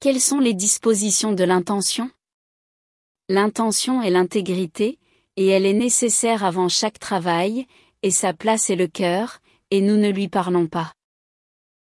Quelles sont les dispositions de l'intention? L'intention est l'intégrité, et elle est nécessaire avant chaque travail, et sa place est le cœur, et nous ne lui parlons pas.